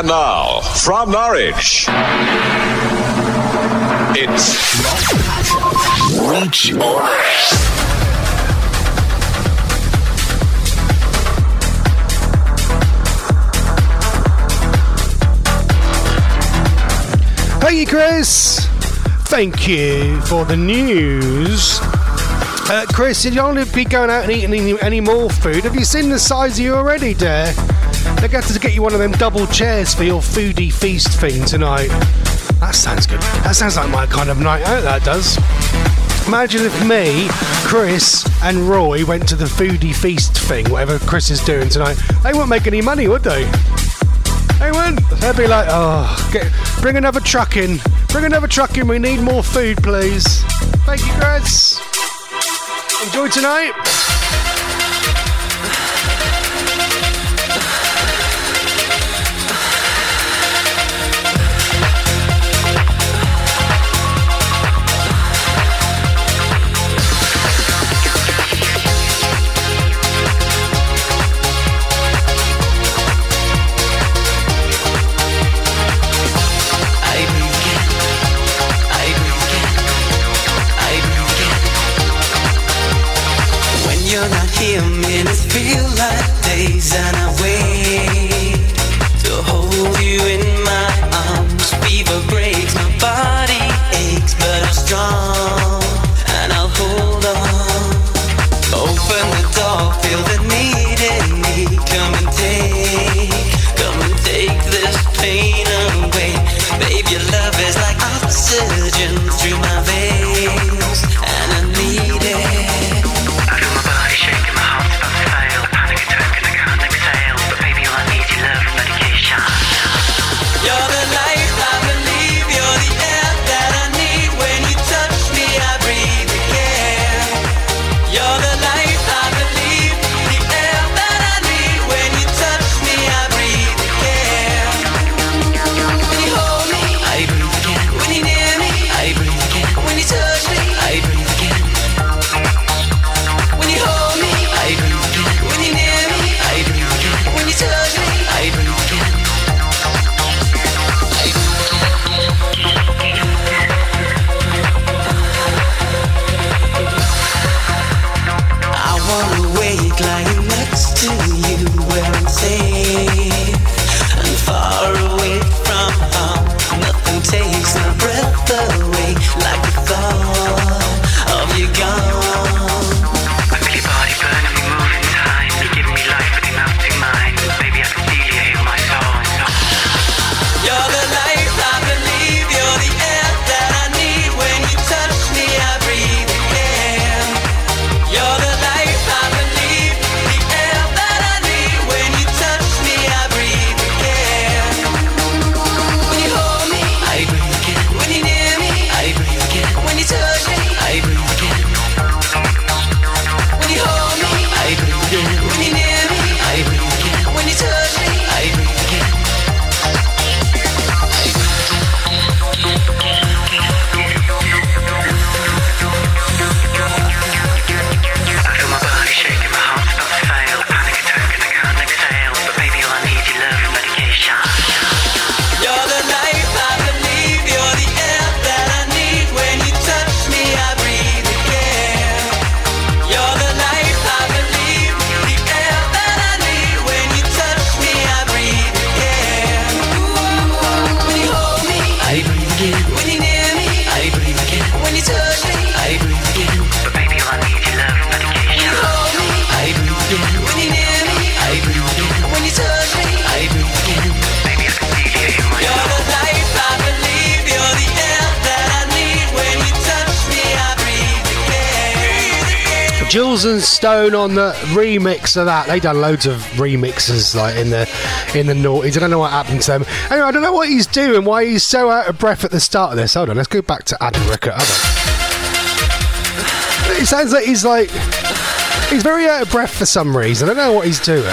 And now, from Norwich, it's Reach on Air. Thank you, Chris. Thank you for the news. Uh, Chris, you don't be going out and eating any, any more food. Have you seen the size of you already, dear? They're going to get you one of them double chairs for your foodie feast thing tonight. That sounds good. That sounds like my kind of night out, that does. Imagine if me, Chris, and Roy went to the foodie feast thing, whatever Chris is doing tonight. They wouldn't make any money, would they? They won't. They'd be like, oh, get, bring another truck in. Bring another truck in. We need more food, please. Thank you, Chris. Enjoy tonight. hear minutes feel like days. I Miles and Stone on the remix of that. They done loads of remixes like in the in the noughties. I don't know what happened to them. Anyway, I don't know what he's doing. Why he's so out of breath at the start of this? Hold on, let's go back to Adam Rickitt. It sounds like he's like he's very out of breath for some reason. I don't know what he's doing.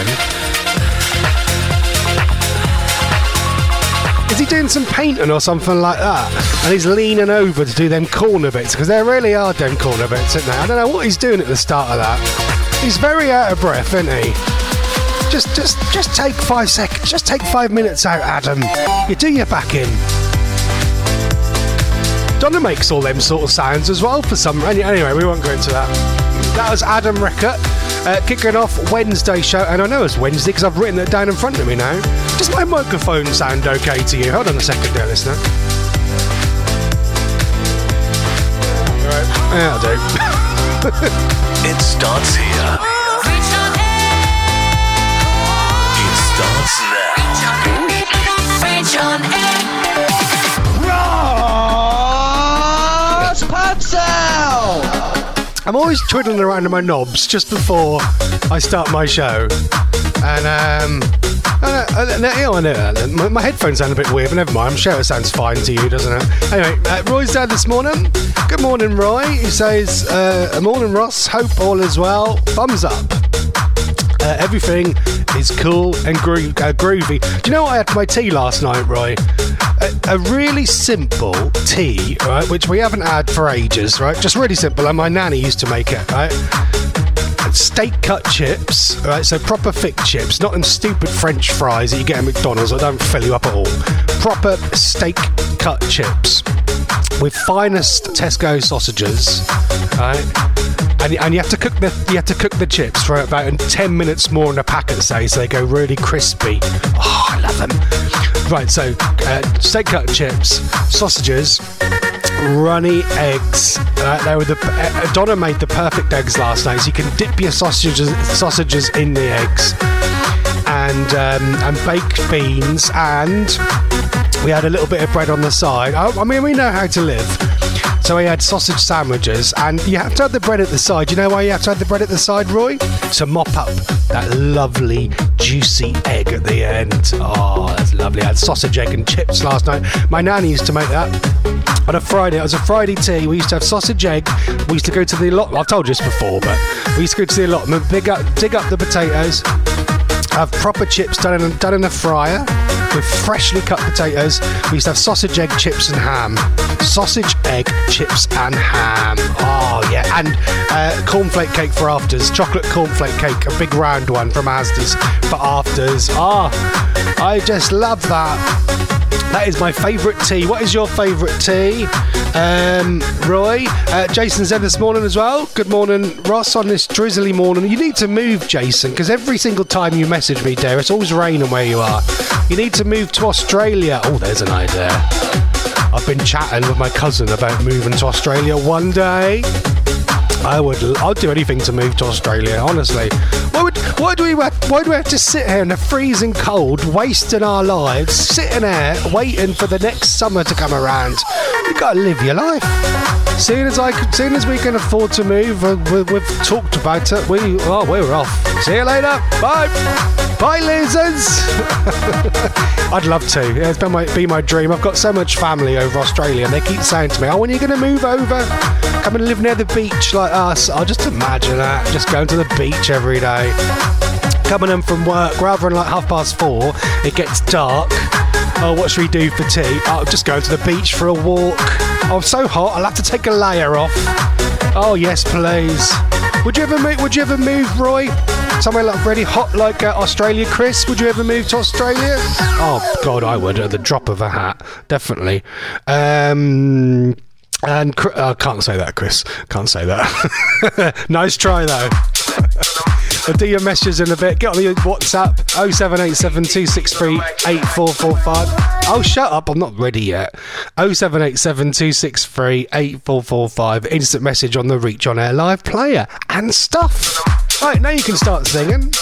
Is he doing some painting or something like that? And he's leaning over to do them corner bits because there really are them corner bits, isn't there? I don't know what he's doing at the start of that. He's very out of breath, isn't he? Just, just, just take five seconds. Just take five minutes out, Adam. You do your back in. Donna makes all them sort of sounds as well for some. Anyway, we won't go into that. That was Adam Rickitt uh, kicking off Wednesday show, and I know it's Wednesday because I've written it down in front of me now. Does my microphone sound okay to you? Hold on a second, dear listener. Right. Yeah, I do. It starts here. It starts now. I'm always twiddling around in my knobs just before I start my show. And, um, know, I know, know, uh, my, my headphones sound a bit weird, but never mind. I'm sure it sounds fine to you, doesn't it? Anyway, uh, Roy's dad this morning. Good morning, Roy. He says, uh, Morning, Ross. Hope all is well. Thumbs up. Uh, everything is cool and gro- uh, groovy. Do you know what I had for my tea last night, Roy? A, a really simple tea, right, which we haven't had for ages, right? Just really simple, and my nanny used to make it, right? Steak cut chips, right? So proper thick chips, not them stupid French fries that you get at McDonald's that don't fill you up at all. Proper steak cut chips with finest Tesco sausages, right? And, and you have to cook the you have to cook the chips for about ten minutes more in a packet, say, so they go really crispy. Oh, I love them. Right, so uh, steak cut chips, sausages, runny eggs. Uh, they were the uh, Donna made the perfect eggs last night. So you can dip your sausages sausages in the eggs, and um, and baked beans, and we had a little bit of bread on the side. I, I mean, we know how to live. So we had sausage sandwiches, and you have to have the bread at the side. You know why you have to have the bread at the side, Roy? To mop up that lovely, juicy egg at the end. Oh, that's lovely. I had sausage, egg, and chips last night. My nanny used to make that on a Friday. It was a Friday tea. We used to have sausage, egg. We used to go to the allotment. I've told you this before, but we used to go to the allotment, dig up, dig up the potatoes, have proper chips done in, done in a fryer with freshly cut potatoes. We used to have sausage, egg, chips, and ham. Sausage, egg, chips, and ham. Oh, yeah. And uh, cornflake cake for afters. Chocolate cornflake cake, a big round one from Asda's for afters. Ah, I just love that. That is my favourite tea. What is your favourite tea? Um, Roy, uh, Jason said this morning as well. Good morning, Ross, on this drizzly morning. You need to move, Jason, because every single time you message me, dear, it's always raining where you are. You need to move to Australia. Oh, there's an idea. I've been chatting with my cousin about moving to Australia one day. I would. I'd do anything to move to Australia. Honestly, why would? Why do we? Why do we have to sit here in the freezing cold, wasting our lives, sitting there waiting for the next summer to come around? You gotta live your life. Soon as I, soon as we can afford to move, uh, we, we've talked about it. We, oh, we're off. See you later. Bye. Bye, losers. I'd love to. Yeah, it's been my, be my dream. I've got so much family over Australia, and they keep saying to me, "Oh, when are you going to move over? Come and live near the beach like us." I'll just imagine that, just going to the beach every day. Coming in from work, rather than like half past four, it gets dark. Oh, what should we do for tea? I'll just go to the beach for a walk. Oh, I'm so hot. I'll have to take a layer off. Oh yes, please. Would you ever move? Would you ever move, Roy? Somewhere like really hot, like uh, Australia, Chris? Would you ever move to Australia? Oh God, I would at the drop of a hat, definitely. Um, and I can't say that, Chris. Can't say that. nice try though. I'll do your messages in a bit. Get on the WhatsApp 0787 263 8445. Oh, shut up. I'm not ready yet. 0787 263 8445. Instant message on the Reach on Air Live player and stuff. Right, now you can start singing.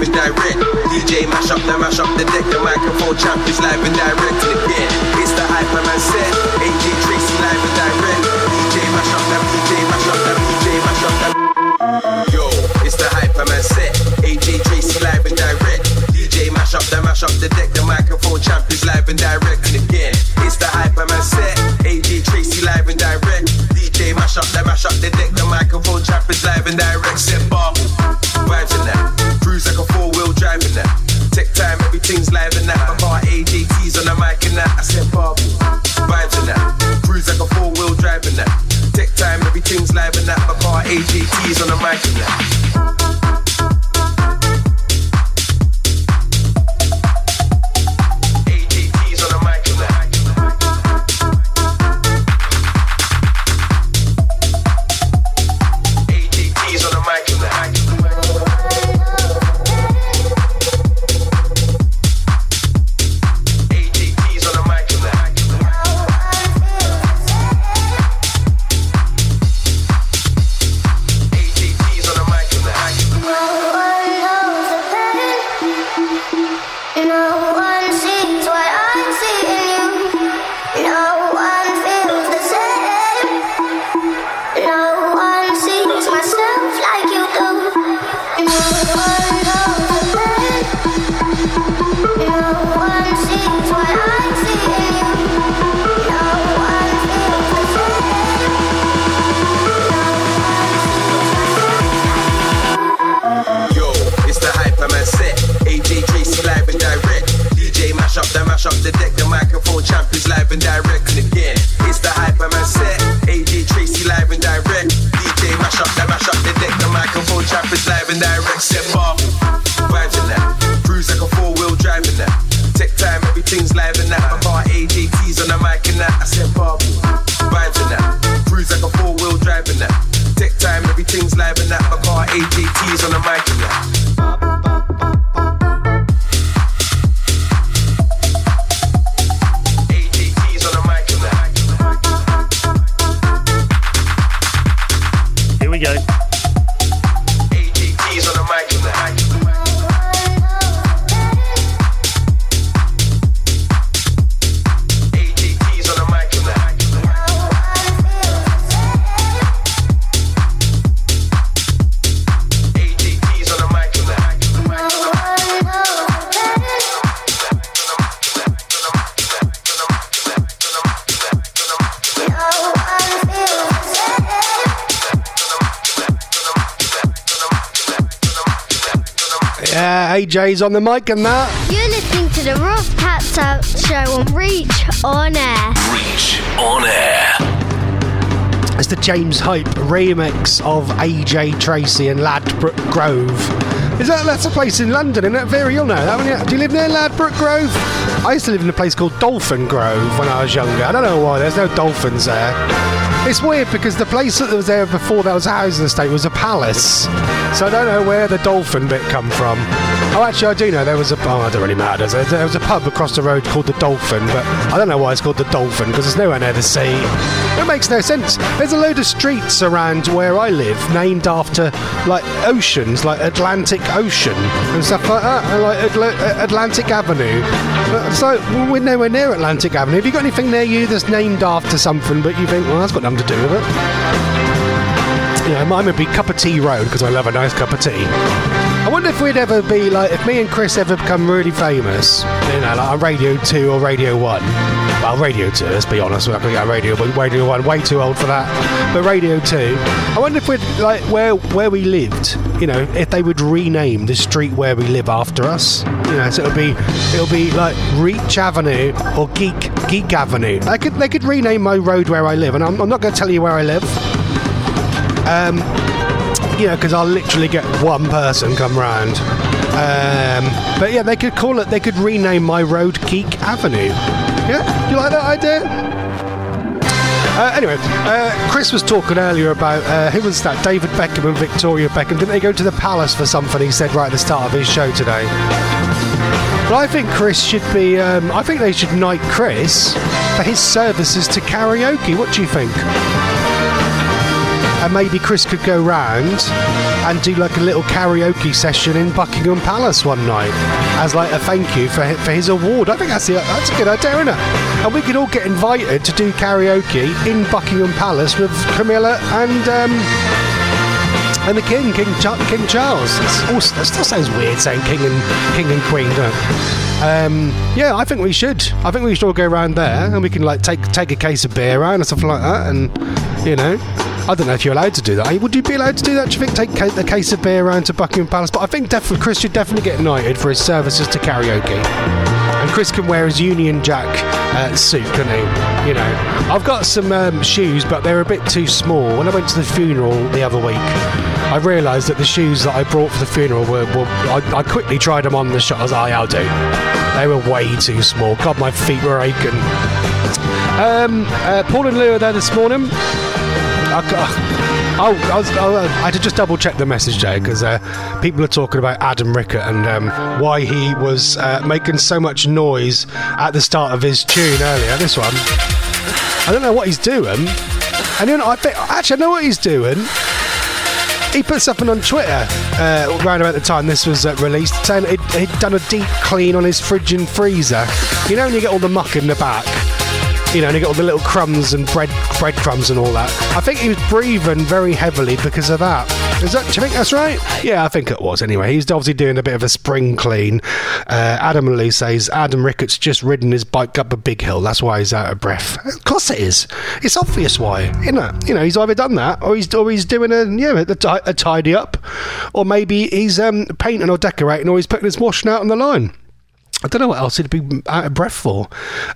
Live and direct. DJ mash up the mash up the deck. The microphone champ is live and direct. Again, it's the Hyperman set. AJ Tracey live and direct. DJ mash up that DJ mash up that DJ mash up that. Yo, it's the Hyperman set. AJ Tracey live and direct. DJ mash up the mash up the deck. The microphone champ is live and direct. And again, it's the Hyperman set. AJ Tracey live and direct. DJ mash up the mash up the deck. The microphone champ is live and direct. Set Yeah, AJ's on the mic and that. You're listening to the Ross Patzelt Show on Reach on Air. Reach on air. It's the James Hype remix of AJ Tracey and Ladbroke Grove. Is that that's a place in London, isn't it? Very you'll know that one. Yeah. Do you live near Ladbroke Grove? I used to live in a place called Dolphin Grove when I was younger. I don't know why. There's no dolphins there. It's weird because the place that was there before that was a housing estate was a palace. So I don't know where the dolphin bit come from. Oh, actually, I do know there was a. Oh, it doesn't really matter. It? There was a pub across the road called the Dolphin, but I don't know why it's called the Dolphin because there's nowhere near the sea. It makes no sense. There's a load of streets around where I live named after like oceans, like Atlantic Ocean and stuff like that, and like Atla- Atlantic Avenue. So we're nowhere near Atlantic Avenue. Have you got anything near you that's named after something, but you think, well, that's got nothing to do with it? You know, mine would be Cup of Tea Road because I love a nice cup of tea. I wonder if we'd ever be like, if me and Chris ever become really famous, you know, like on Radio 2 or Radio 1. Well, Radio 2, let's be honest, we're not going to get Radio, but Radio 1, way too old for that. But Radio 2, I wonder if we'd, like, where where we lived, you know, if they would rename the street where we live after us. You know, so it'll be, it'll be like Reach Avenue or Geek Geek Avenue. They could, they could rename my road where I live, and I'm, I'm not going to tell you where I live. Um, you know, because I'll literally get one person come round. Um, but yeah, they could call it. They could rename my road Geek Avenue. Yeah, you like that idea? Uh, anyway, uh, Chris was talking earlier about uh, who was that? David Beckham and Victoria Beckham. Didn't they go to the palace for something? He said right at the start of his show today. But I think Chris should be. Um, I think they should knight Chris for his services to karaoke. What do you think? And maybe Chris could go round and do like a little karaoke session in Buckingham Palace one night as like a thank you for for his award. I think that's that's a good idea, isn't it? And we could all get invited to do karaoke in Buckingham Palace with Camilla and. Um, and the king, King, king Charles. It's all, that still sounds weird saying king and king and queen, don't? Um, yeah, I think we should. I think we should all go around there and we can like take take a case of beer around and stuff like that. And you know, I don't know if you're allowed to do that. Would you be allowed to do that? Do you think take the case of beer around to Buckingham Palace? But I think Chris should definitely get knighted for his services to karaoke. And Chris can wear his Union Jack uh, suit, can he? You know, I've got some um, shoes, but they're a bit too small. When I went to the funeral the other week, I realised that the shoes that I brought for the funeral were. were I, I quickly tried them on the shot. I was like, "I'll do." They were way too small. God, my feet were aching. Um, uh, Paul and Lou are there this morning. I, I, was, oh, I had to just double check the message, Jay, because uh, people are talking about Adam Rickitt and um, why he was uh, making so much noise at the start of his tune earlier. This one, I don't know what he's doing. And you know, I actually I know what he's doing. He put something on Twitter uh, around about the time this was uh, released, saying he'd, he'd done a deep clean on his fridge and freezer. You know, when you get all the muck in the back, you know, and you get all the little crumbs and bread breadcrumbs and all that. I think he was breathing very heavily because of that. Is that? Do you think that's right? Yeah, I think it was. Anyway, he's obviously doing a bit of a spring clean. Uh, Adam and says Adam Rickitt's just ridden his bike up a big hill. That's why he's out of breath. Of course it is. It's obvious why, isn't it? You know, he's either done that or he's or he's doing a yeah a, a tidy up, or maybe he's um, painting or decorating, or he's putting his washing out on the line. I don't know what else he'd be out of breath for.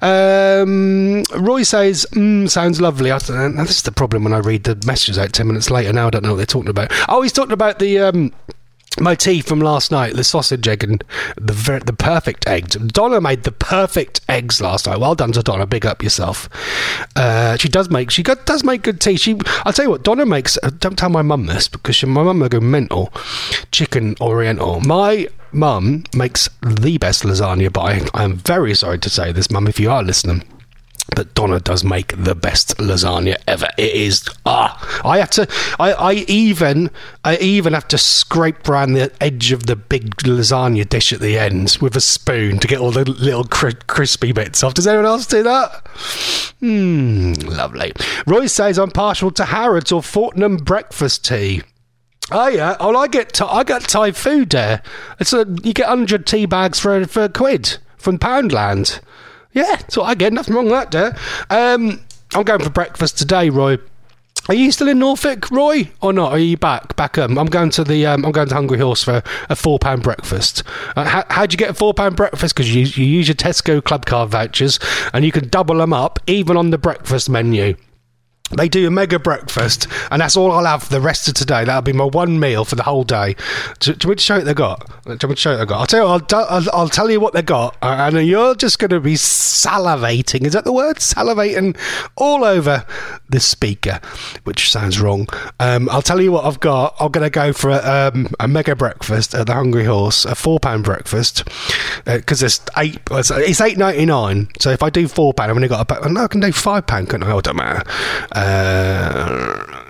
Um, Roy says, mm, sounds lovely. I don't know. This is the problem when I read the messages out 10 minutes later. Now I don't know what they're talking about. Oh, he's talking about the. Um, motif from last night, the sausage egg and the ver- the perfect eggs. Donna made the perfect eggs last night. Well done to Donna. Big up yourself. Uh, she does make she got, does make good tea. She I'll tell you what, Donna makes. Uh, don't tell my mum this because she, my mum will go mental. Chicken Oriental. My mum makes the best lasagna. But I, I am very sorry to say this, mum, if you are listening. But Donna does make the best lasagna ever. It is ah. I have to. I, I even. I even have to scrape around the edge of the big lasagna dish at the end with a spoon to get all the little cri- crispy bits off. Does anyone else do that? Hmm. Lovely. Roy says I'm partial to Harrods or Fortnum breakfast tea. Oh yeah, oh I get Thai- I got Thai food there. It's a you get hundred tea bags for for a quid from Poundland. Yeah, so I get. Nothing wrong with that, there. Um, I'm going for breakfast today, Roy. Are you still in Norfolk, Roy, or not? Are you back? Back um, I'm going to the um, I'm going to Hungry Horse for a four pound breakfast. Uh, how, how'd you get a four pound breakfast? Because you, you use your Tesco club card vouchers and you can double them up even on the breakfast menu. They do a mega breakfast, and that's all I'll have for the rest of today. That'll be my one meal for the whole day. Do, do you want to show what they got? Do you want to show what they got? I'll tell you. I'll, I'll, I'll tell you what they got, uh, and you're just going to be salivating. Is that the word? Salivating all over the speaker, which sounds wrong. Um, I'll tell you what I've got. I'm going to go for a, um, a mega breakfast at the Hungry Horse, a four pound breakfast, because it's eight. It's eight ninety nine. So if I do four pound, I've only got a. No, I can do five pound. Couldn't I? Oh, don't matter. Uh,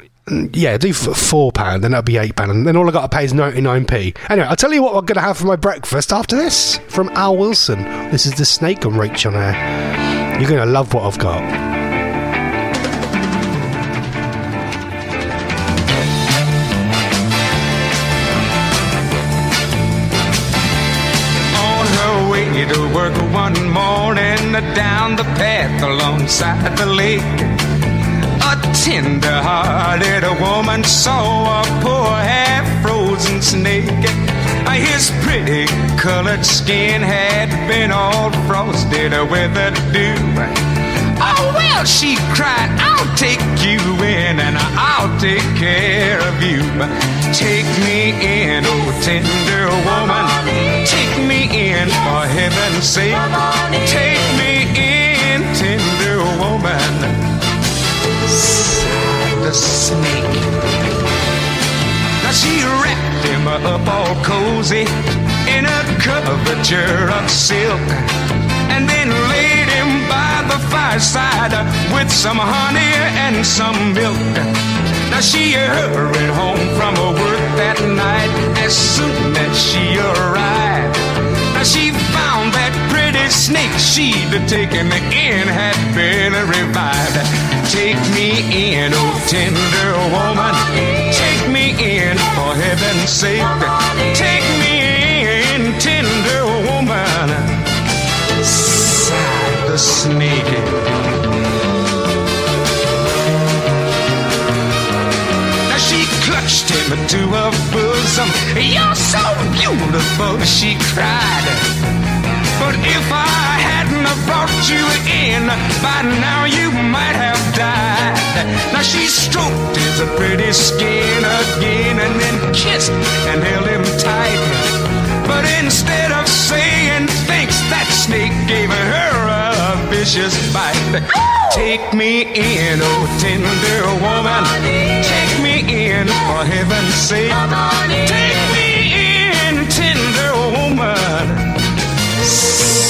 yeah, do four pound, then that'll be eight pound, and then all I got to pay is ninety nine p. Anyway, I'll tell you what I'm going to have for my breakfast after this from Al Wilson. This is the snake on reach on air. You're going to love what I've got. to work one morning down the path alongside the lake. A tender-hearted woman saw a poor half-frozen snake. Uh, his pretty colored skin had been all frosted with the dew. Oh well, she cried, I'll take you in and I'll take care of you. Take me in, oh tender woman. Take me in for heaven's sake. Take cozy in a coverture of silk and then laid him by the fireside with some honey and some milk. Now she hurried home from her work that night as soon as she arrived. Now she found that pretty snake she'd taken in had been revived. Take me in, oh tender woman. For heaven's sake. Take me in, tender woman. Sighed the snake. Now she clutched him to her bosom. You're so beautiful, she cried. But if I hadn't brought you in, by now you might have died. Now she stroked his pretty skin again and then kissed and held him tight. But instead of saying thanks, that snake gave her a vicious bite. Take me in, oh tender woman. Take me in, for heaven's sake. Take me in, tender woman.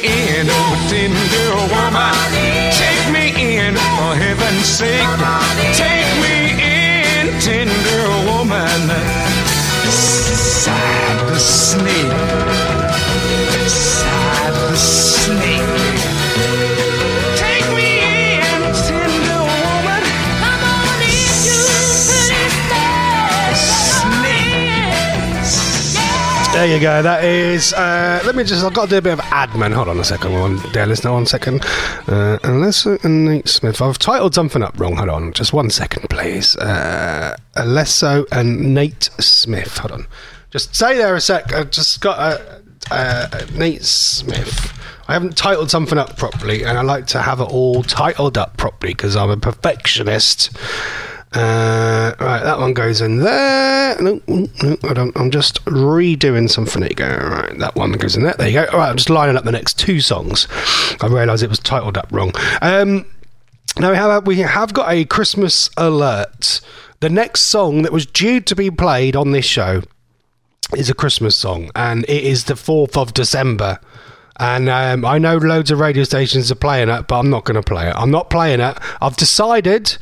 take me go. That is. Uh, let me just. I've got to do a bit of admin. Hold on a second. One, dear listener, one second. Uh, Alesso and Nate Smith. I've titled something up wrong. Hold on. Just one second, please. Uh, Alesso and Nate Smith. Hold on. Just stay there a sec. I've just got uh, uh, Nate Smith. I haven't titled something up properly, and I like to have it all titled up properly because I'm a perfectionist. Uh, right, that one goes in there. No, no, I don't. I'm just redoing something. There you go. Right, that one goes in there. There you go. All right, I'm just lining up the next two songs. I realised it was titled up wrong. Um, now we have we have got a Christmas alert. The next song that was due to be played on this show is a Christmas song, and it is the fourth of December. And um, I know loads of radio stations are playing it, but I'm not going to play it. I'm not playing it. I've decided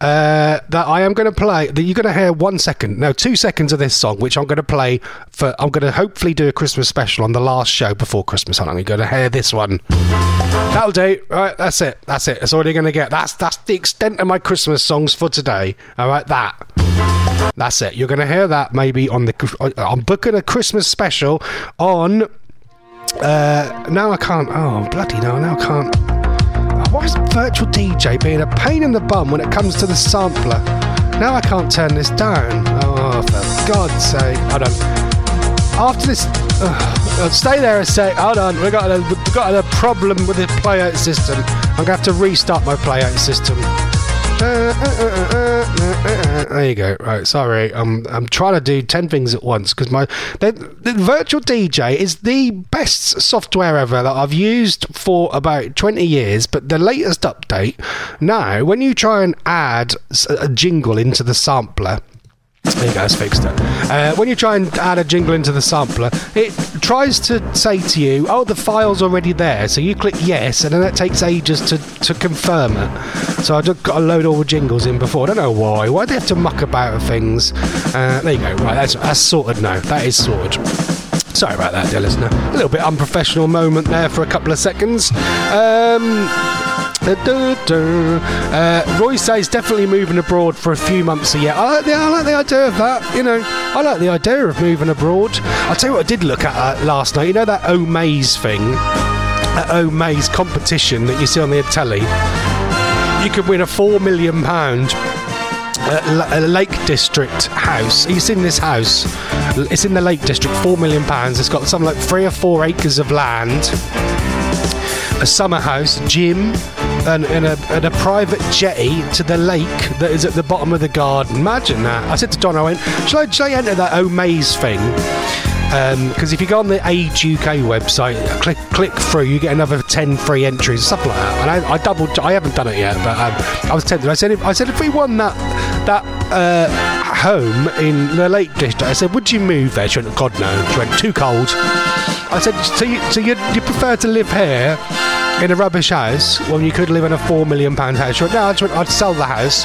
uh, that I am going to play. That you're going to hear one second, no, two seconds of this song, which I'm going to play for. I'm going to hopefully do a Christmas special on the last show before Christmas. I'm going to hear this one. That'll do. Right, that's it. That's it. That's all you're going to get. That's that's the extent of my Christmas songs for today. All right, that. That's it. You're going to hear that maybe on the. I'm booking a Christmas special on. Uh, now I can't. Oh bloody no! Now I can't. Why is virtual DJ being a pain in the bum when it comes to the sampler? Now I can't turn this down. Oh, for God's sake! Hold on. After this, uh, stay there a sec. Hold on. We got a we got a problem with the playout system. I'm gonna have to restart my playout system. There you go. Right, sorry. I'm I'm trying to do ten things at once because my the, the virtual DJ is the best software ever that I've used for about twenty years. But the latest update now, when you try and add a jingle into the sampler. There you go, it's fixed it. Uh, when you try and add a jingle into the sampler, it tries to say to you, oh, the file's already there. So you click yes, and then it takes ages to, to confirm it. So I just got to load all the jingles in before. I don't know why. Why do they have to muck about with things? Uh, there you go. Right, that's, that's sorted now. That is sorted. Sorry about that, dear listener. A little bit unprofessional moment there for a couple of seconds. Um, uh, Roy says definitely moving abroad for a few months a year. I like the I like the idea of that. You know, I like the idea of moving abroad. I'll tell you what I did look at uh, last night. You know that Omaze thing, that Omaze competition that you see on the telly. You could win a four million pound uh, Lake District house. It's in this house. It's in the Lake District. Four million pounds. It's got something like three or four acres of land, a summer house, gym, and, and, a, and a private jetty to the lake that is at the bottom of the garden. Imagine that. I said to Don, I went, shall I, shall I enter that Omaze thing? Because if you go on the Age UK website, click click through, you get another ten free entries, stuff like that. And I, I doubled, I haven't done it yet, but um, I was tempted. I said, if, I said, if we won that that uh, home in the Lake District, I said, would you move there? She went, God no. She went, too cold. I said, so you, so you, you prefer to live here in a rubbish house when you could live in a four million pound house? No, I I'd sell the house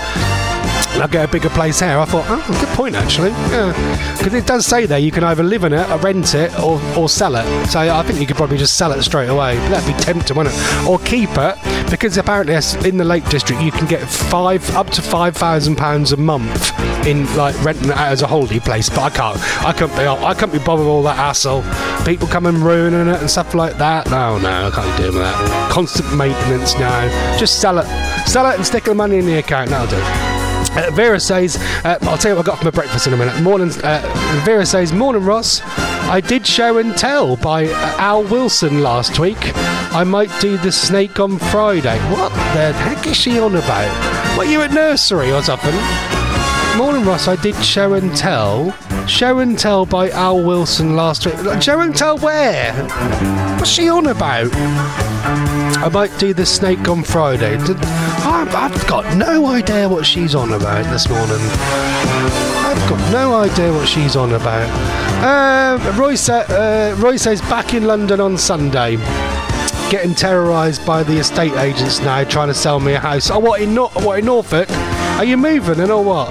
I'll get a bigger place here. I thought, oh, good point actually. Yeah, because it does say there you can either live in it, or rent it, or, or sell it. So I think you could probably just sell it straight away. That'd be tempting, wouldn't it? Or keep it because apparently in the Lake District you can get five up to five thousand pounds a month in like renting it out as a holiday place. But I can't. I can't be. I can't be bothered with all that hassle. People come and ruining it and stuff like that. No, no, I can't be doing that. Constant maintenance. No, just sell it. Sell it and stick the money in the account. That'll do. Uh, Vera says, uh, I'll tell you what I got for my breakfast in a minute. Morning, uh, Vera says, Morning, Ross. I did show and tell by uh, Al Wilson last week. I might do the snake on Friday. What the heck is she on about? What, you at nursery or something? Morning, Ross. I did show and tell. Show and tell by Al Wilson last week. Show and tell where? What's she on about? I might do the snake on Friday. Did, I've, I've got no idea what she's on about this morning. I've got no idea what she's on about. Uh, Roy, sa- uh, Roy says back in London on Sunday. Getting terrorised by the estate agents now, trying to sell me a house. Oh, what in Nor- what in Norfolk? Are you moving and or what?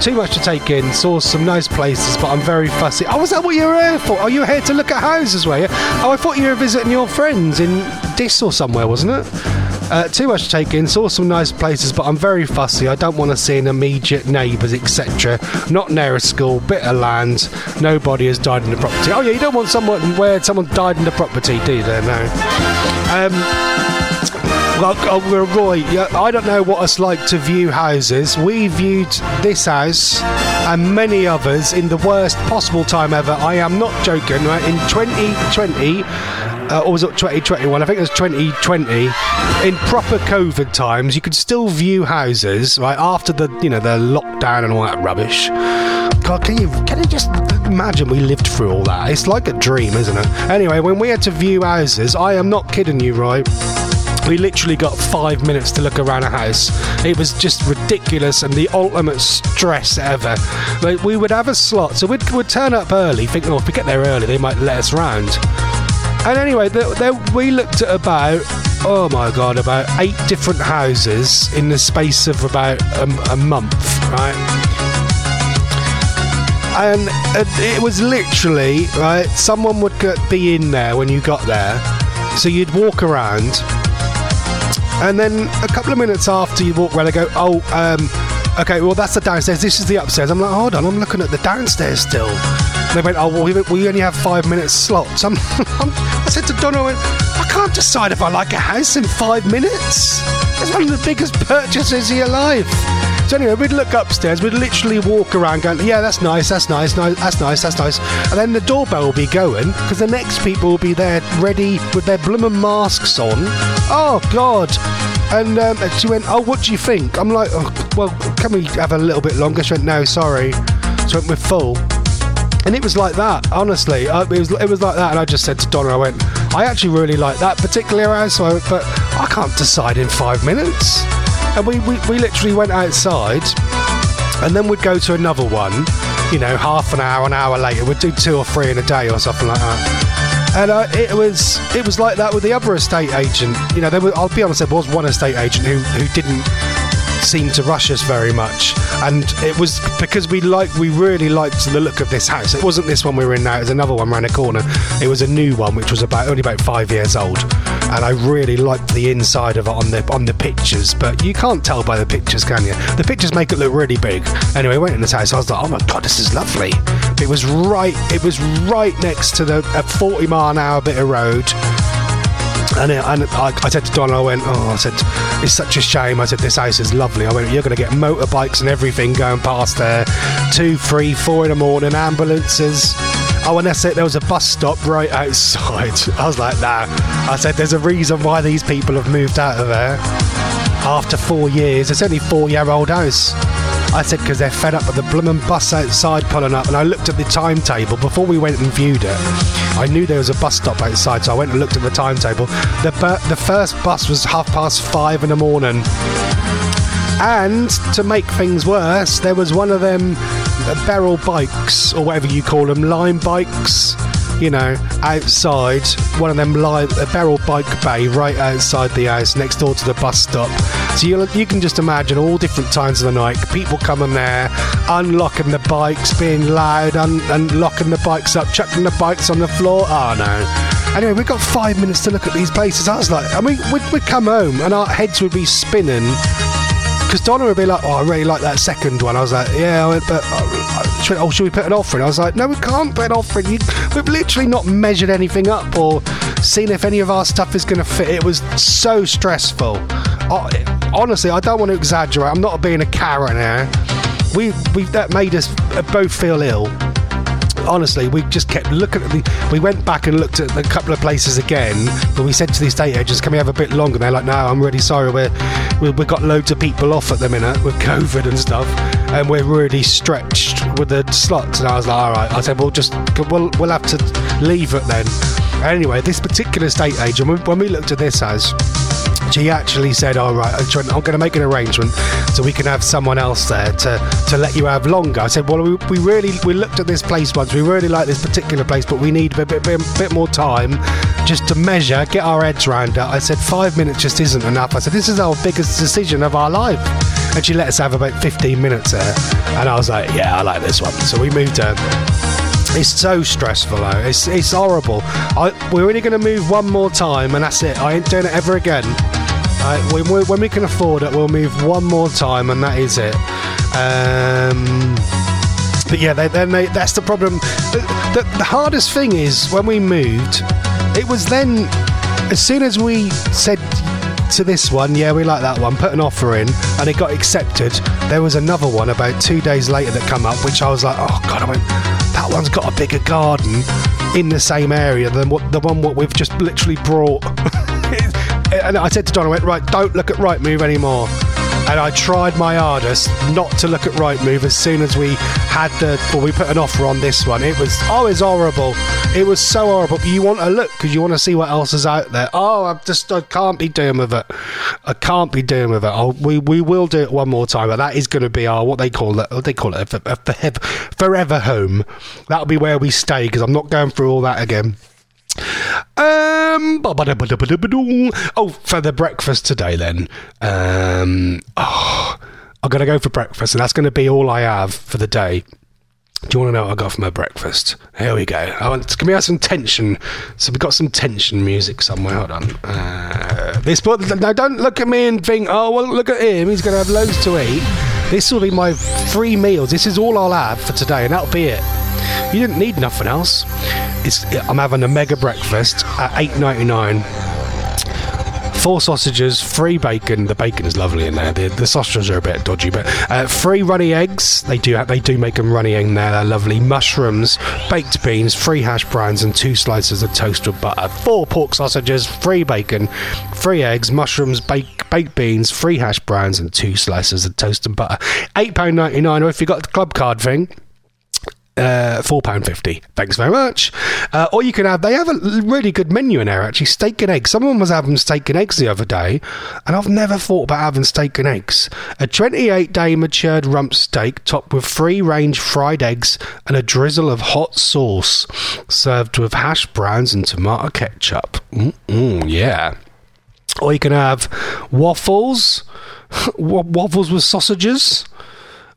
Too much to take in. Saw some nice places, but I'm very fussy. Oh, was that what you were here for? Oh, you here to look at houses, were you? Oh, I thought you were visiting your friends in Diss or somewhere, wasn't it? Uh, too much to take in. Saw some nice places, but I'm very fussy. I don't want to see an immediate neighbours, etc. Not near a school, bit of land. Nobody has died in the property. Oh yeah, you don't want someone where someone died in the property, do you? There, no. Um, well, oh, well, Roy, I don't know what it's like to view houses. We viewed this house and many others in the worst possible time ever. I am not joking. Right? In 2020, uh, or was it 2021? I think it was 2020. In proper COVID times, you could still view houses right after the you know the lockdown and all that rubbish. God, can you can you just imagine we lived through all that? It's like a dream, isn't it? Anyway, when we had to view houses, I am not kidding you, right? We literally got five minutes to look around a house. It was just ridiculous and the ultimate stress ever. Like we would have a slot, so we'd, we'd turn up early, thinking, oh, if we get there early, they might let us round. And anyway, there, there, we looked at about, oh my god, about eight different houses in the space of about a, a month, right? and uh, it was literally right. Someone would be in there when you got there, so you'd walk around, and then a couple of minutes after you walk around, I go, "Oh, um, okay, well that's the downstairs. This is the upstairs." I'm like, "Hold on, I'm looking at the downstairs still." They went, "Oh, well, we, we only have five minutes slots." I'm, I'm, I said to Donna, I, went, "I can't decide if I like a house in five minutes. It's one of the biggest purchases of your life." So anyway, we'd look upstairs, we'd literally walk around going, yeah, that's nice, that's nice, nice that's nice, that's nice. And then the doorbell will be going, because the next people will be there ready with their bloomin' masks on. Oh, God. And, um, she went, oh, what do you think? I'm like, oh, well, can we have a little bit longer? She went, no, sorry. So we're full. And it was like that, honestly. Uh, it was it was like that, and I just said to Donna, I went, I actually really like that particular house, so I went, but I can't decide in five minutes. And we, we, we literally went outside, and then we'd go to another one, you know, half an hour, an hour later. We'd do two or three in a day or something like that. And uh, it was it was like that with the other estate agent. You know, there was, I'll be honest, there was one estate agent who, who didn't seem to rush us very much. And it was because we like we really liked the look of this house. It wasn't this one we were in now it was another one around the corner. It was a new one which was about only about five years old. And I really liked the inside of it on the on the pictures but you can't tell by the pictures can you? The pictures make it look really big. Anyway I went in this house I was like oh my god this is lovely. It was right it was right next to the a 40 mile an hour bit of road and, it, and I, I, said to Don, I went, oh, I said, it's such a shame. I said, this house is lovely. I went, you're going to get motorbikes and everything going past there. Two, three, four in the morning, ambulances. Oh, and that's it. There was a bus stop right outside. I was like, nah. I said, there's a reason why these people have moved out of there after four years. It's only four year old house. I said, because they're fed up with the bloomin' bus outside pulling up. And I looked at the timetable before we went and viewed it. I knew there was a bus stop outside, so I went and looked at the timetable. The, the first bus was half past five in the morning. And to make things worse, there was one of them uh, Beryl bikes, or whatever you call them, line bikes, you know, outside. One of them line, a Beryl bike bay right outside the house, next door to the bus stop. So you, you can just imagine all different times of the night, people coming there, unlocking the bikes, being loud, un- unlocking the bikes up, chucking the bikes on the floor. Oh no. Anyway, we've got five minutes to look at these places. I was like, I mean, we'd, we'd come home and our heads would be spinning because Donna would be like, "Oh, I really like that second one." I was like, "Yeah," but uh, should, oh, should we put an offer in? I was like, "No, we can't put an offer in. We've literally not measured anything up or seen if any of our stuff is going to fit." It was so stressful. Uh, honestly, I don't want to exaggerate. I'm not being a Karen here. We we that made us both feel ill honestly, we just kept looking at the. We went back and looked at a couple of places again, but we said to the estate agents, "Can we have a bit longer?" And they're like, "No, I'm really sorry. We're we, we've got loads of people off at the minute with COVID and stuff, and we're really stretched with the slots." And I was like, "All right." I said, "We'll just we'll we'll have to leave it then." Anyway, this particular estate agent, when- we looked at this as she actually said, "All right, I'm going to make an arrangement so we can have someone else there to, to let you have longer." I said, "Well, we, we really we looked at this place once. We really like this particular place, but we need a bit, bit, bit more time just to measure, get our heads round it." I said, five minutes just isn't enough." I said, "This is our biggest decision of our life," and she let us have about 15 minutes there, and I was like, "Yeah, I like this one." So we moved. It's so stressful though. It's it's horrible. I, we're only going to move one more time, and that's it. I ain't doing it ever again. When, we, when we can afford it, we'll move one more time, and that is it. Um, but yeah, they, they, that's the problem. The, the, the hardest thing is when we moved, it was then as soon as we said to this one, yeah, we like that one, put an offer in, and it got accepted. There was another one about two days later that come up, which I was like, oh god, I went, that one's got a bigger garden in the same area than what the one what we've just literally brought. and I said to Don, I went, right, don't look at Rightmove anymore. And I tried my hardest not to look at Rightmove as soon as we had the, well, we put an offer on this one. It was, oh, it's horrible. It was so horrible. But you want to look because you want to see what else is out there. Oh, I just, I can't be doing with it. I can't be doing with it. We, we will do it one more time, but that is going to be our, what they call it, what they call it, a, a forever home. That'll be where we stay because I'm not going through all that again. Um, oh, for the breakfast today, then. Um, oh, I'm gonna go for breakfast, and that's gonna be all I have for the day. Do you want to know what I got for my breakfast? Here we go. I want, can we have some tension? So we've got some tension music somewhere. Hold on. Uh, this, but now don't look at me and think, oh, well, look at him. He's going to have loads to eat. This will be my three meals. This is all I'll have for today, and that'll be it. You didn't need nothing else. It's, I'm having a mega breakfast at eight ninety nine. Four sausages, free bacon. The bacon is lovely in there. The, the sausages are a bit dodgy, but uh, free runny eggs. They do they do make them runny in there. They're lovely. Mushrooms, baked beans, free hash browns, and two slices of toast with butter. Four pork sausages, free bacon, free eggs, mushrooms, bake, baked beans, free hash browns, and two slices of toast and butter. Eight pound ninety nine. Or if you got the club card thing uh, four pound fifty. Thanks very much. Uh, or you can have. They have a really good menu in there. Actually, steak and eggs. Someone was having steak and eggs the other day, and I've never thought about having steak and eggs. A twenty-eight day matured rump steak topped with free-range fried eggs and a drizzle of hot sauce, served with hash browns and tomato ketchup. Mm-mm, yeah. Or you can have waffles, wa- waffles with sausages.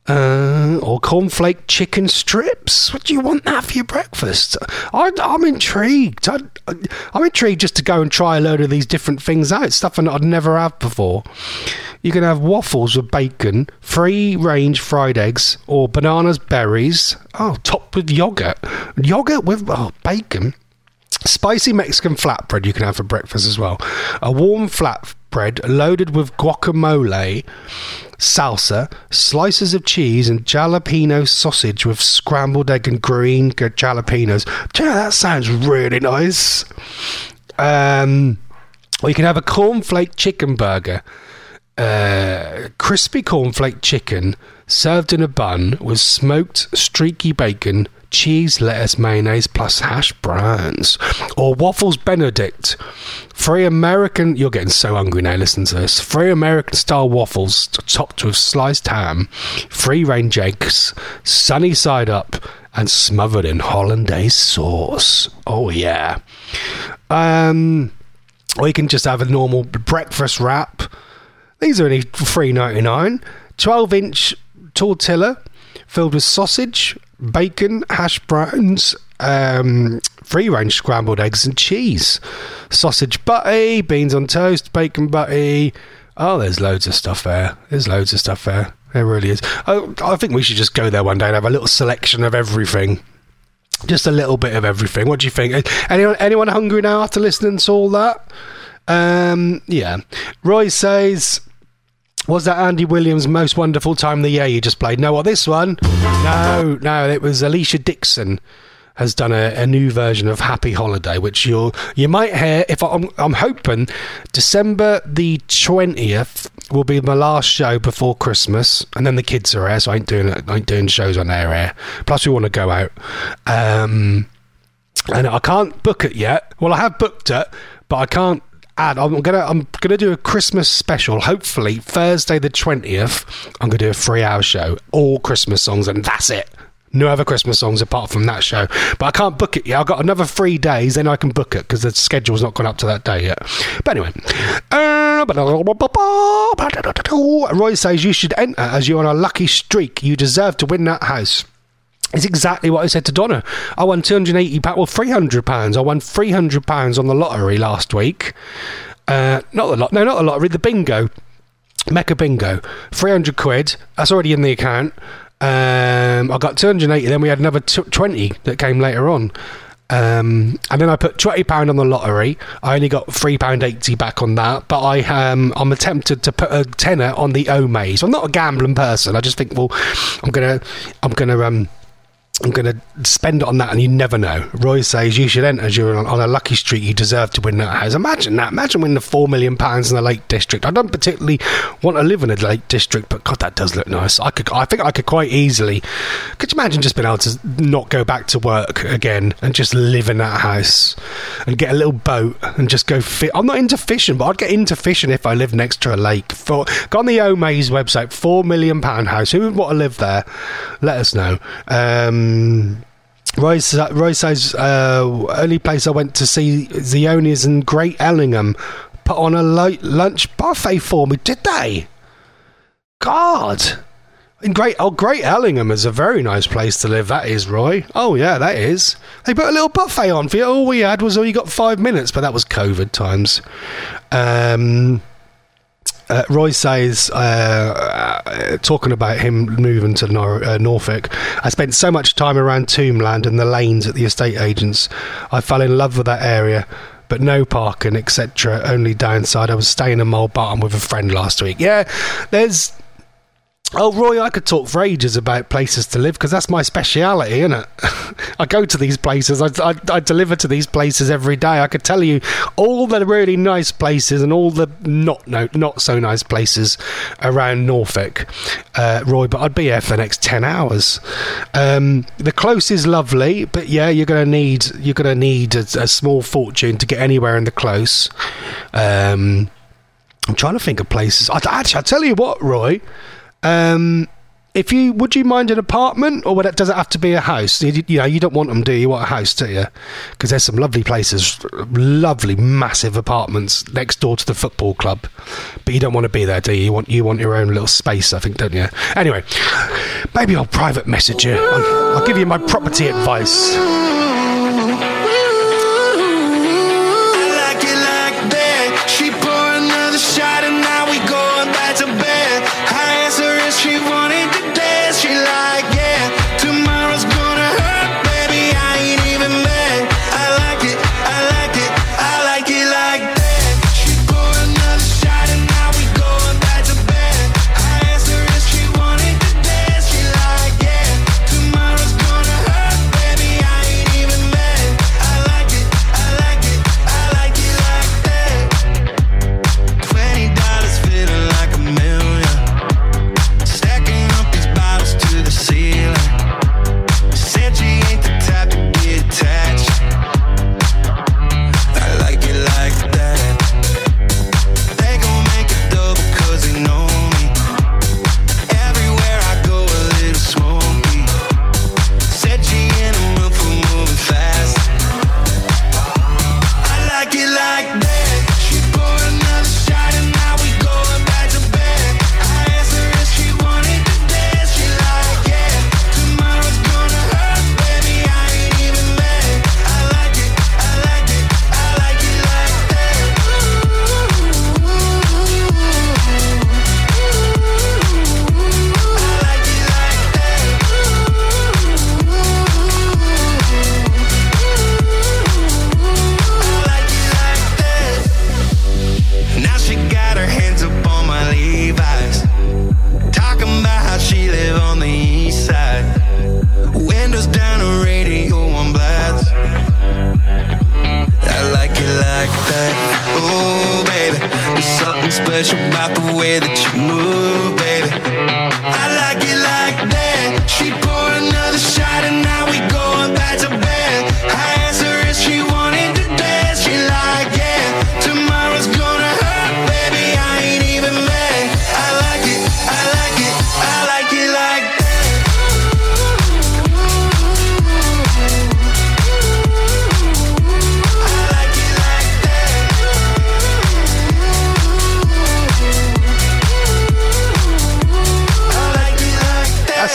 Uh, or cornflake chicken strips. What do you want that for your breakfast? I, I'm intrigued. I, I'm intrigued just to go and try a load of these different things out. Stuff that I'd never had before. You can have waffles with bacon, free range fried eggs, or bananas, berries. Oh, topped with yogurt. Yogurt with oh, bacon. Spicy Mexican flatbread you can have for breakfast as well. A warm flat bread loaded with guacamole, salsa, slices of cheese, and jalapeno sausage with scrambled egg and green jalapenos. Know, that sounds really nice. Um, or you can have a cornflake chicken burger. Uh, crispy cornflake chicken served in a bun with smoked streaky bacon, cheese, lettuce, mayonnaise, plus hash browns. Or waffles Benedict. Free American. You're getting so hungry now, listen to this. Free American style waffles topped with sliced ham, free range eggs, sunny side up, and smothered in hollandaise sauce. Oh, yeah. Um, or you can just have a normal breakfast wrap. These are only three ninety nine. Twelve inch tortilla filled with sausage, bacon, hash browns, um, free range scrambled eggs and cheese, sausage butty, beans on toast, bacon butty. Oh, there's loads of stuff there. There's loads of stuff there. There really is. Oh, I think we should just go there one day and have a little selection of everything. Just a little bit of everything. What do you think? Anyone, anyone hungry now after listening to all that? Um, yeah. Roy says, was that Andy Williams' most wonderful time of the year you just played? No, what this one? No, no, it was Alesha Dixon has done a, a new version of Happy Holiday, which you'll you might hear. If I'm, I'm hoping December the twentieth will be my last show before Christmas, and then the kids are here, so I ain't doing I ain't doing shows on their air. Plus, we want to go out. Um, and I can't book it yet. Well, I have booked it, but I can't add. I'm gonna I'm gonna do a Christmas special. Hopefully Thursday the twentieth. I'm gonna do a three hour show, all Christmas songs, and that's it. No other Christmas songs apart from that show. But I can't book it yet. I've got another three days, then I can book it because the schedule's not gone up to that day yet. But anyway. Roy says you should enter as you're on a lucky streak. You deserve to win that house. It's exactly what I said to Donna. I won two hundred and eighty pounds, well, three hundred pounds. I won three hundred pounds on the lottery last week. Uh, not the lot, no, not the lottery, the bingo, Mecca Bingo, three hundred quid. That's already in the account. Um, I got two hundred eighty. Then we had another t- twenty that came later on. Um, and then I put twenty pound on the lottery. I only got three pound eighty back on that, but I um, I'm attempted to put a tenner on the Omaze. I'm not a gambling person. I just think, well, I'm gonna I'm gonna um. I'm going to spend it on that, and you never know. Roy says you should enter you're on, on a lucky streak. You deserve to win that house. Imagine that. Imagine winning the four million pounds in the Lake District. I don't particularly want to live in a Lake District, but God, that does look nice. I could. I think I could quite easily. Could you imagine just being able to not go back to work again and just live in that house and get a little boat and just go fit? I'm not into fishing, but I'd get into fishing if I lived next to a lake. For go on the Omaze website, four million pound house. Who would want to live there? Let us know. Um, Roy says, uh, only place I went to see Zioni's in Great Ellingham put on a late lunch buffet for me. Did they? God. In Great, oh, Great Ellingham is a very nice place to live. That is, Roy. Oh yeah, that is. They put a little buffet on for you. All we had was, oh, you got five minutes, but that was COVID times. Um, uh, Roy says, uh, uh, talking about him moving to Nor- uh, Norfolk, I spent so much time around Tombland and the lanes at the estate agents. I fell in love with that area, but no parking, etc. Only downside, I was staying in Mulbarton with a friend last week. Yeah, there's. Oh, Roy, I could talk for ages about places to live because that's my speciality, isn't it? I go to these places, I, I, I deliver to these places every day. I could tell you all the really nice places and all the not no, not so nice places around Norfolk, uh, Roy. But I'd be here for the next ten hours. Um, the close is lovely, but yeah, you're gonna need you're gonna need a, a small fortune to get anywhere in the close. Um, I'm trying to think of places. I, actually, I'll tell you what, Roy. Um, if you would you mind an apartment or it, does it have to be a house? You, you know, you don't want them, do you? You want a house, do you? Because there's some lovely places, lovely massive apartments next door to the football club, but you don't want to be there, do you? You want you want your own little space, I think, don't you? Anyway, maybe I'll private message you. I'll, I'll give you my property advice.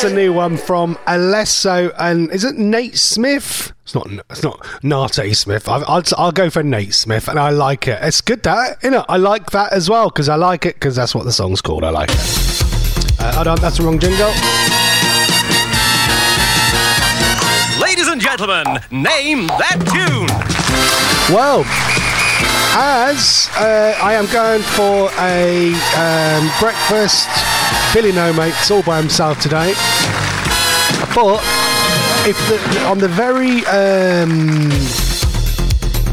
That's a new one from Alesso and is it Nate Smith? It's not. It's not Nate Smith. I, I'll, I'll go for Nate Smith, and I like it. It's good that you know. I like that as well because I like it because that's what the song's called. I like it. Uh, hold on, that's the wrong jingle. Ladies and gentlemen, name that tune. Well, as uh, I am going for a um, breakfast, Billy No Mates all by himself today. But if the, on the very, um,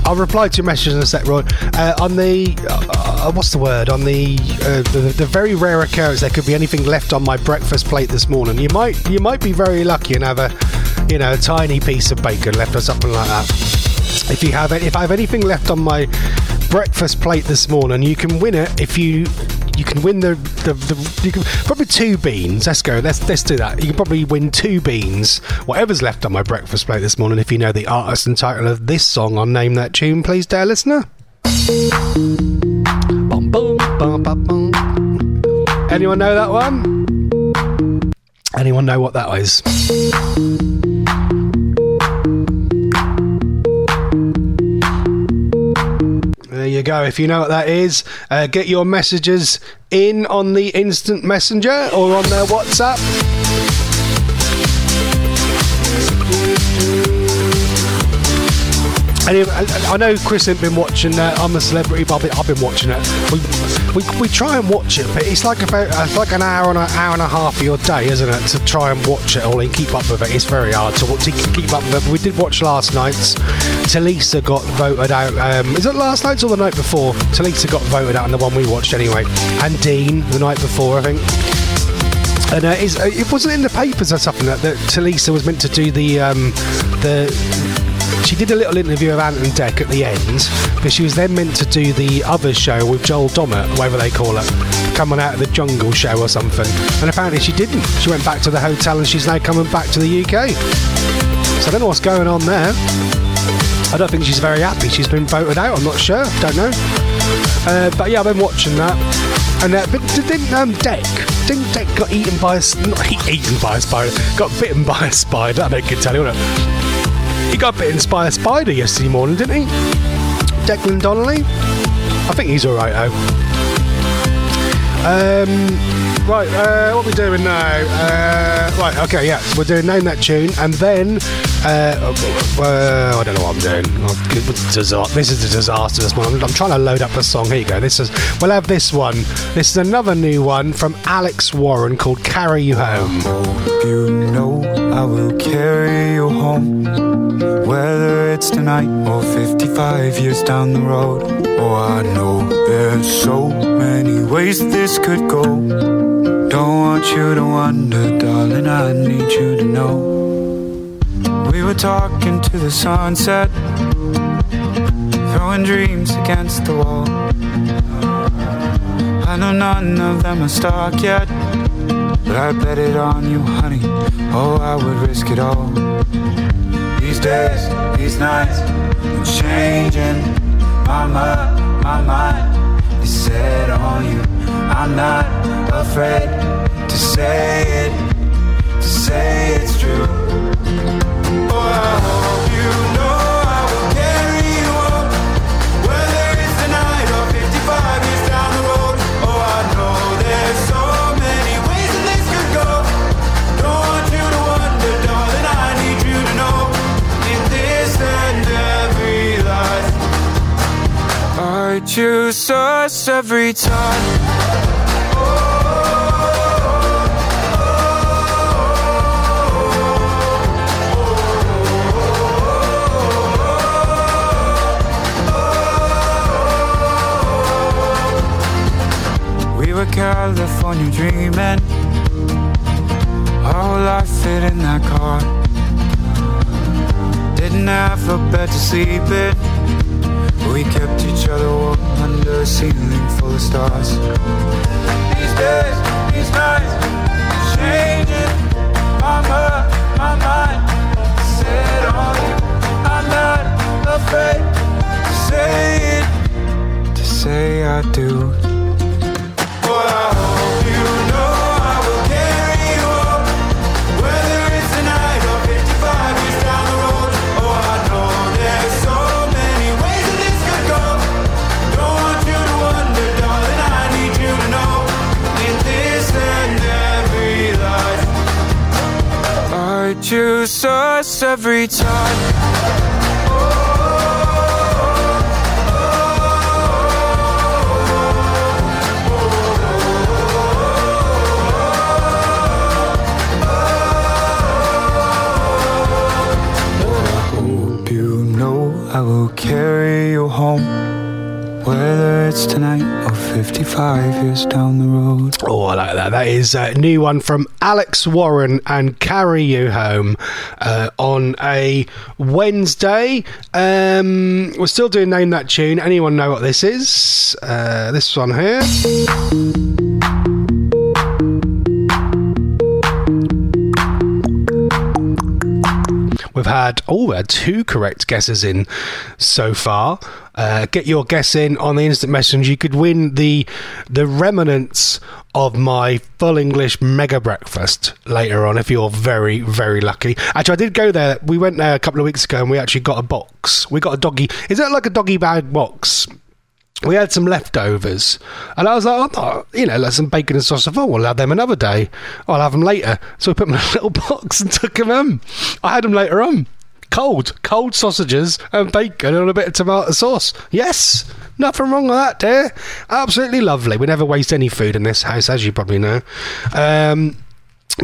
I'll reply to your message in a sec, Roy. Uh, on the, uh, what's the word? On the, uh, the the very rare occurrence there could be anything left on my breakfast plate this morning. You might you might be very lucky and have a, you know, a tiny piece of bacon left or something like that. If you have if I have anything left on my breakfast plate this morning, you can win it if you you can win the, the, the you can probably two beans. Let's go. Let's let's do that. You can probably win two beans, whatever's left on my breakfast plate this morning. If you know the artist and title of this song on Name That Tune, please, dear listener. Anyone know that one? Anyone know what that is? There you go. If you know what that is, uh, get your messages in on the instant messenger or on their WhatsApp. Anyway, I, know Chris hasn't been watching uh, I'm a Celebrity, but I've been, watching it. We, we try and watch it, but it's like about it's like an hour and an hour and a half of your day, isn't it, to try and watch it all and keep up with it. It's very hard to, to keep up with it. But we did watch last night's. Tulisa got voted out. Um, is it last night's or the night before? Tulisa got voted out in the one we watched anyway, and Dean the night before, I think. And uh, uh, it wasn't in the papers or something that, that Tulisa was meant to do the um, the. She did a little interview of Ant and Dec at the end, but she was then meant to do the other show with Joel Dommett, whatever they call it, coming out of the Jungle show or something. And apparently she didn't. She went back to the hotel and she's now coming back to the UK. So I don't know what's going on there. I don't think she's very happy. She's been voted out. I'm not sure. Don't know. Uh, but yeah, I've been watching that. And uh, but didn't um, Dec didn't Dec got eaten by a not eaten by a spider? Got bitten by a spider. I don't can tell you. He got bitten by a spider yesterday morning, didn't he? Declan Donnelly. I think he's all right though. Um, right, uh, what are we doing now? Uh, right, okay, yeah, we're doing Name That Tune, and then, uh, uh, I don't know what I'm doing. This is a disaster this morning. I'm trying to load up a song. Here you go. This is, we'll have this one. This is another new one from Alex Warren called Carry You Home. You know I will carry you home, whether it's tonight or 55 years down the road. Oh, I know there's so many ways this could go. Don't want you to wonder, darling, I need you to know. We were talking to the sunset, throwing dreams against the wall. I know none of them are stuck yet. But I bet it on you, honey. Oh, I would risk it all. These days, these nights, I'm changing. My mind, my mind is set on you. I'm not afraid to say it, to say it's true. Oh, Choose us every time. California dreaming. Our whole life fit in that car. Didn't have a bed to sleep in. We kept each other warm under a ceiling full of stars. These days, these nights, changing my mind, my mind. Set on you. I'm not afraid to say it, to say I do. Choose us every time. Hope you know I will carry you home. Whether it's tonight 55 years down the road. Oh, I like that. That is a new one from Alex Warren and Carry You Home uh, on a Wednesday. Um, we're still doing Name That Tune. Anyone know what this is? Uh, this one here. We've had oh, we had two correct guesses in so far. Uh, get your guess in on the instant message. You could win the the remnants of my full English mega breakfast later on if you're very very lucky. Actually, I did go there. We went there a couple of weeks ago and we actually got a box. We got a doggy. Is that like a doggy bag box? we had some leftovers, and I was like, oh, you know, like some bacon and sausage. Oh, we'll have them another day. I'll have them later. So we put them in a little box and took them home. I had them later on. Cold, cold sausages and bacon and a bit of tomato sauce. Yes, nothing wrong with that, dear. Absolutely lovely. We never waste any food in this house, as you probably know. Um,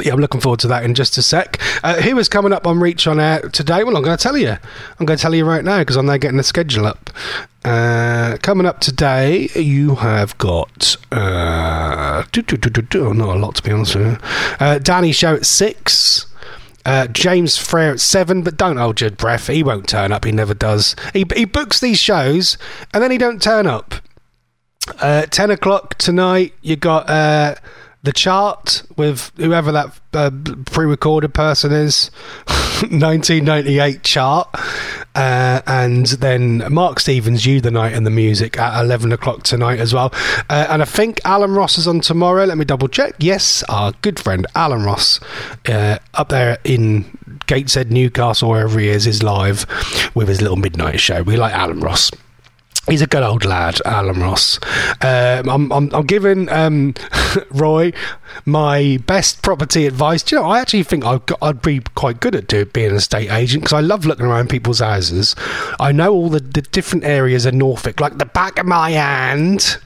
yeah, I'm looking forward to that in just a sec. Uh, who is coming up on Reach on Air today? Well, I'm going to tell you. I'm going to tell you right now because I'm now getting the schedule up. Uh, coming up today, you have got uh, do, not a lot to be honest with you. Uh, Danny show at six. Uh, James Frere at seven, but don't hold your breath. He won't turn up. He never does. He he books these shows and then he don't turn up. Uh, ten o'clock tonight. You got uh, the chart with whoever that uh, pre-recorded person is. 1998 chart, uh, and then Mark Stevens, you the night and the music at 11 o'clock tonight as well. Uh, and I think Alan Ross is on tomorrow. Let me double check. Yes, our good friend Alan Ross uh, up there in Gateshead, Newcastle, wherever he is, is live with his little midnight show. We like Alan Ross. He's a good old lad, Alan Ross. Um, I'm, I'm, I'm giving um, Roy my best property advice. Do you know, I actually think got, I'd be quite good at do, being an estate agent because I love looking around people's houses. I know all the, the different areas of Norfolk, like the back of my hand,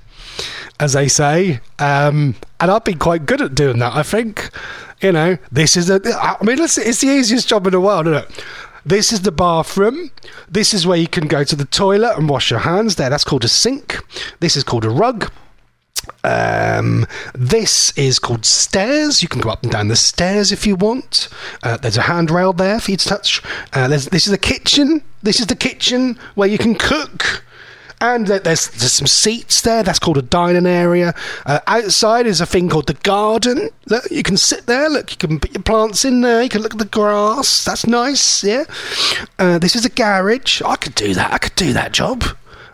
as they say. Um, and I'd be quite good at doing that, I think. You know, this is a. I mean, listen, it's the easiest job in the world, isn't it? This is the bathroom. This is where you can go to the toilet and wash your hands. There, that's called a sink. This is called a rug. Um, this is called stairs. You can go up and down the stairs if you want. Uh, there's a handrail there for you to touch. Uh, this is the kitchen. This is the kitchen where you can cook. And there- there's there's some seats there. That's called a dining area. Uh, outside is a thing called the garden. Look, you can sit there. Look, you can put your plants in there. You can look at the grass. That's nice. Yeah. Uh, this is a garage. I could do that. I could do that job.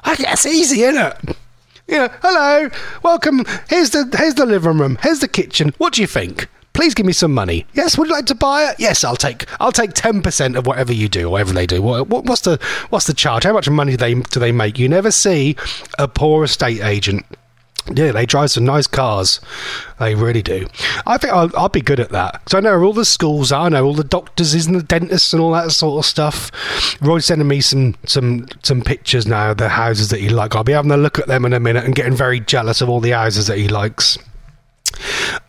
I, that's easy, isn't it? You know, hello, welcome. Here's the here's the living room. Here's the kitchen. What do you think? Please give me some money. Yes, would you like to buy it? Yes, I'll take I'll take ten percent of whatever you do, whatever they do. What, what, what's the what's the charge? How much money do they do they make? You never see a poor estate agent. Yeah, they drive some nice cars. They really do. I think I'll, I'll be good at that. Because I know all the schools are. I know all the doctors is and the dentists and all that sort of stuff. Roy's sending me some, some, some pictures now of the houses that he likes. I'll be having a look at them in a minute and getting very jealous of all the houses that he likes.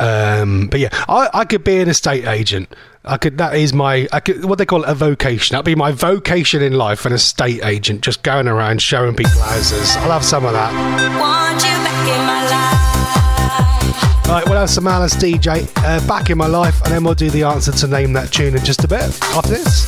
Um, but yeah, I, I could be an estate agent. I could. That is my. I could, what they call it a vocation. That'd be my vocation in life. An estate agent, just going around showing people houses. I'll have some of that. Want you back in my life. Right, we'll have some Alice Deejay uh, back in my life, and then we'll do the answer to name that tune in just a bit after this.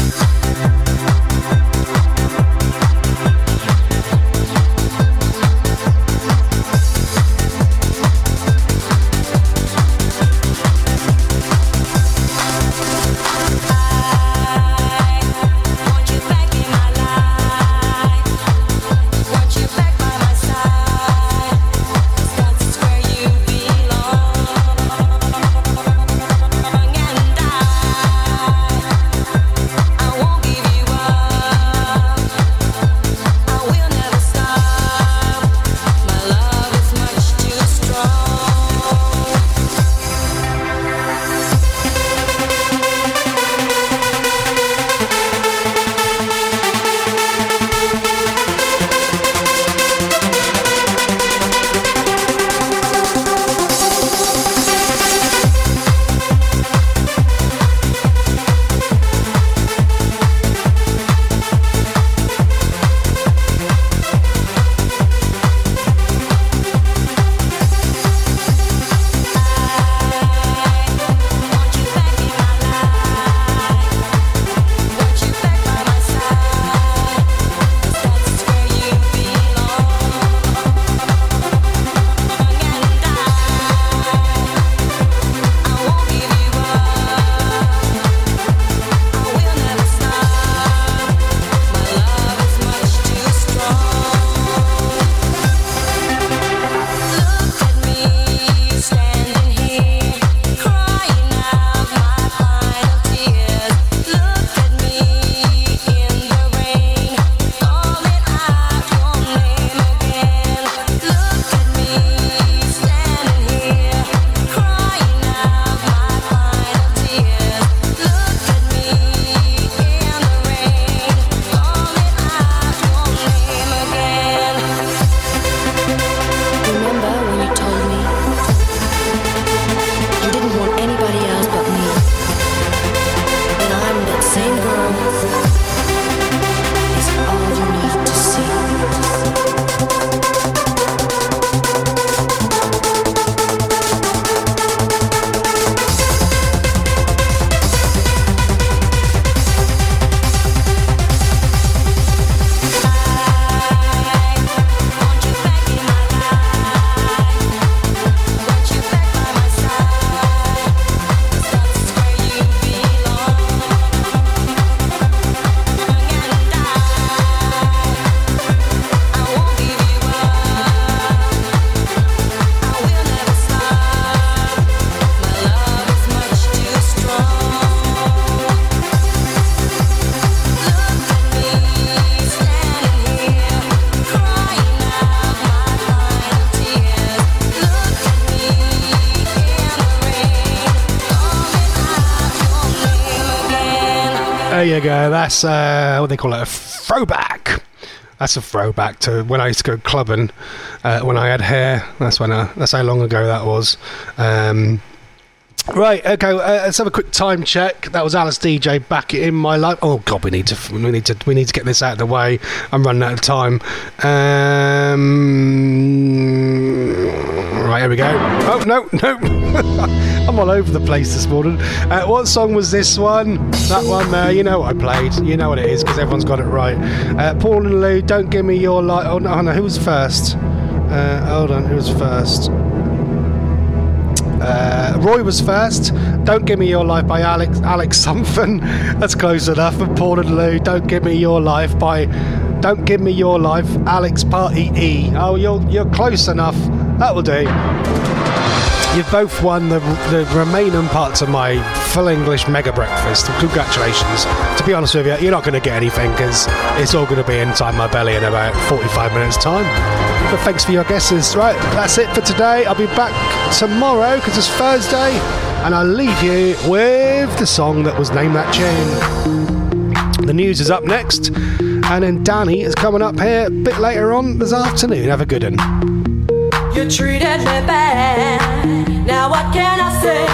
Go. That's uh, what they call it, a throwback. That's a throwback to when I used to go clubbing uh, when I had hair. That's when. I, that's how long ago that was. Um, right. Okay. Uh, let's have a quick time check. That was Alice Deejay back in my life. Oh God, we need to. We need to. We need to get this out of the way. I'm running out of time. Um, right. Here we go. Oh no, no. I'm all over the place this morning. Uh, what song was this one? That one there. You know what I played. You know what it is because everyone's got it right. Uh, Paul and Lou, don't give me your light. Oh no, no, who was first? Uh, hold on, who was first? Roy was first. Don't give me your life by Alex Alex something. That's close enough. And Paul and Lou. Don't give me your life by. Don't give me your life. Alex Party E. Oh, you're you're close enough. That will do. You've both won the, the remaining parts of my full English mega breakfast. Congratulations. To be honest with you, you're not going to get anything because it's all going to be inside my belly in about 45 minutes' time. But thanks for your guesses. Right, that's it for today. I'll be back tomorrow because it's Thursday. And I'll leave you with the song that was named that tune. The news is up next. And then Danny is coming up here a bit later on this afternoon. Have a good one. You treated me bad. Now what can I say?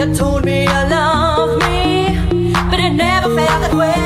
You told me you love me, but it never felt that way.